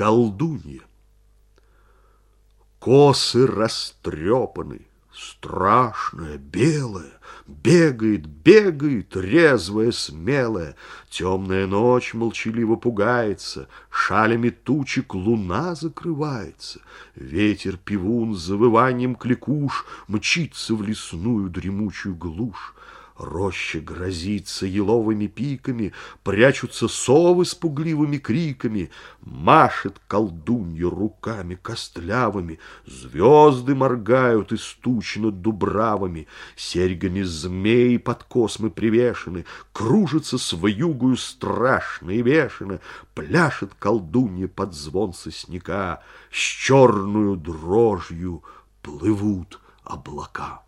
колдунья. Косы растрепаны, страшная, белая, Бегает, бегает, резвая, смелая. Темная ночь молчаливо пугается, Шалями тучек луна закрывается. Ветер пивун с завыванием кликуш Мчится в лесную дремучую глушь. Роща грозится еловыми пиками, Прячутся совы с пугливыми криками, Машет колдунья руками костлявыми, Звезды моргают истуч над дубравами, Серьгами змей под космы привешены, Кружится с вьюгою страшно и вешено, Пляшет колдунья под звон сосняка, С черную дрожью плывут облака.